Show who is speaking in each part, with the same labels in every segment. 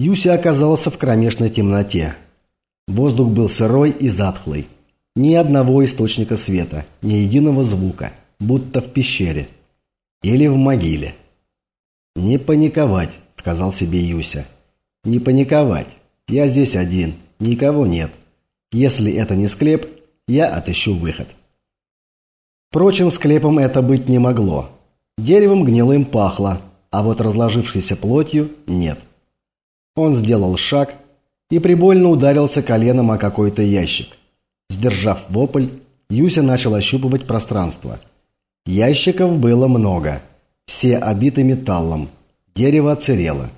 Speaker 1: Юся оказался в кромешной темноте. Воздух был сырой и затхлый. Ни одного источника света, ни единого звука, будто в пещере. Или в могиле. «Не паниковать», — сказал себе Юся. «Не паниковать. Я здесь один. Никого нет. Если это не склеп, я отыщу выход». Впрочем, склепом это быть не могло. Деревом гнилым пахло, а вот разложившейся плотью нет. Он сделал шаг и прибольно ударился коленом о какой-то ящик. Сдержав вопль, Юся начал ощупывать пространство. Ящиков было много, все обиты металлом, дерево оцерело.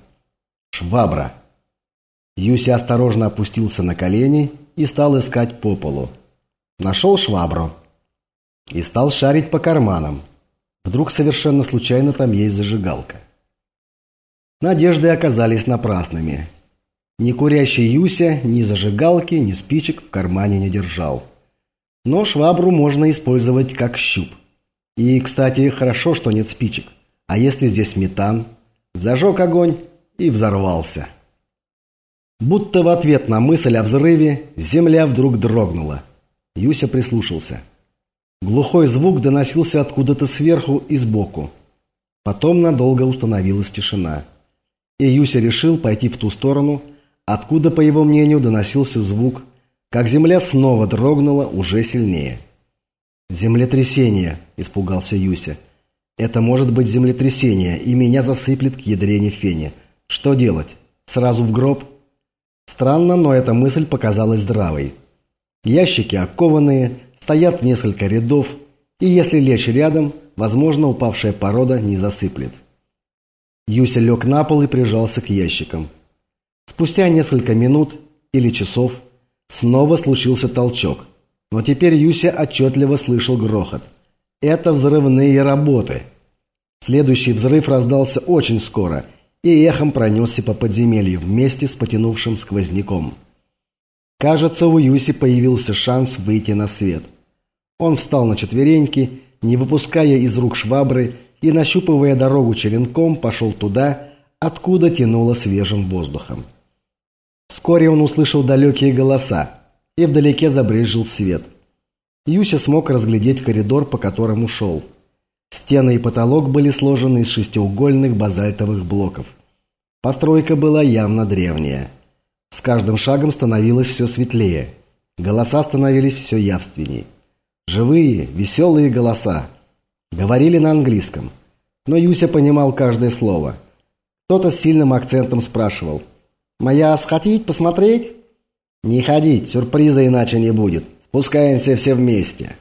Speaker 1: Швабра. Юся осторожно опустился на колени и стал искать по полу. Нашел швабру и стал шарить по карманам. Вдруг совершенно случайно там есть зажигалка. Надежды оказались напрасными. Ни курящий Юся, ни зажигалки, ни спичек в кармане не держал. Но швабру можно использовать как щуп. И, кстати, хорошо, что нет спичек. А если здесь метан? Зажег огонь и взорвался. Будто в ответ на мысль о взрыве земля вдруг дрогнула. Юся прислушался. Глухой звук доносился откуда-то сверху и сбоку. Потом надолго установилась тишина. И Юся решил пойти в ту сторону, откуда, по его мнению, доносился звук, как земля снова дрогнула уже сильнее. «Землетрясение!» – испугался Юся. «Это может быть землетрясение, и меня засыплет к ядрене фене. Что делать? Сразу в гроб?» Странно, но эта мысль показалась здравой. Ящики окованные, стоят в несколько рядов, и если лечь рядом, возможно, упавшая порода не засыплет. Юся лег на пол и прижался к ящикам. Спустя несколько минут или часов снова случился толчок, но теперь Юся отчетливо слышал грохот. Это взрывные работы. Следующий взрыв раздался очень скоро и эхом пронесся по подземелью вместе с потянувшим сквозняком. Кажется, у Юси появился шанс выйти на свет. Он встал на четвереньки, не выпуская из рук швабры и, нащупывая дорогу черенком, пошел туда, откуда тянуло свежим воздухом. Вскоре он услышал далекие голоса, и вдалеке забрезжил свет. Юся смог разглядеть коридор, по которому шел. Стены и потолок были сложены из шестиугольных базальтовых блоков. Постройка была явно древняя. С каждым шагом становилось все светлее. Голоса становились все явственней. Живые, веселые голоса. Говорили на английском. Но Юся понимал каждое слово. Кто-то с сильным акцентом спрашивал. «Моя хотите посмотреть?» «Не ходить, сюрприза иначе не будет. Спускаемся все вместе».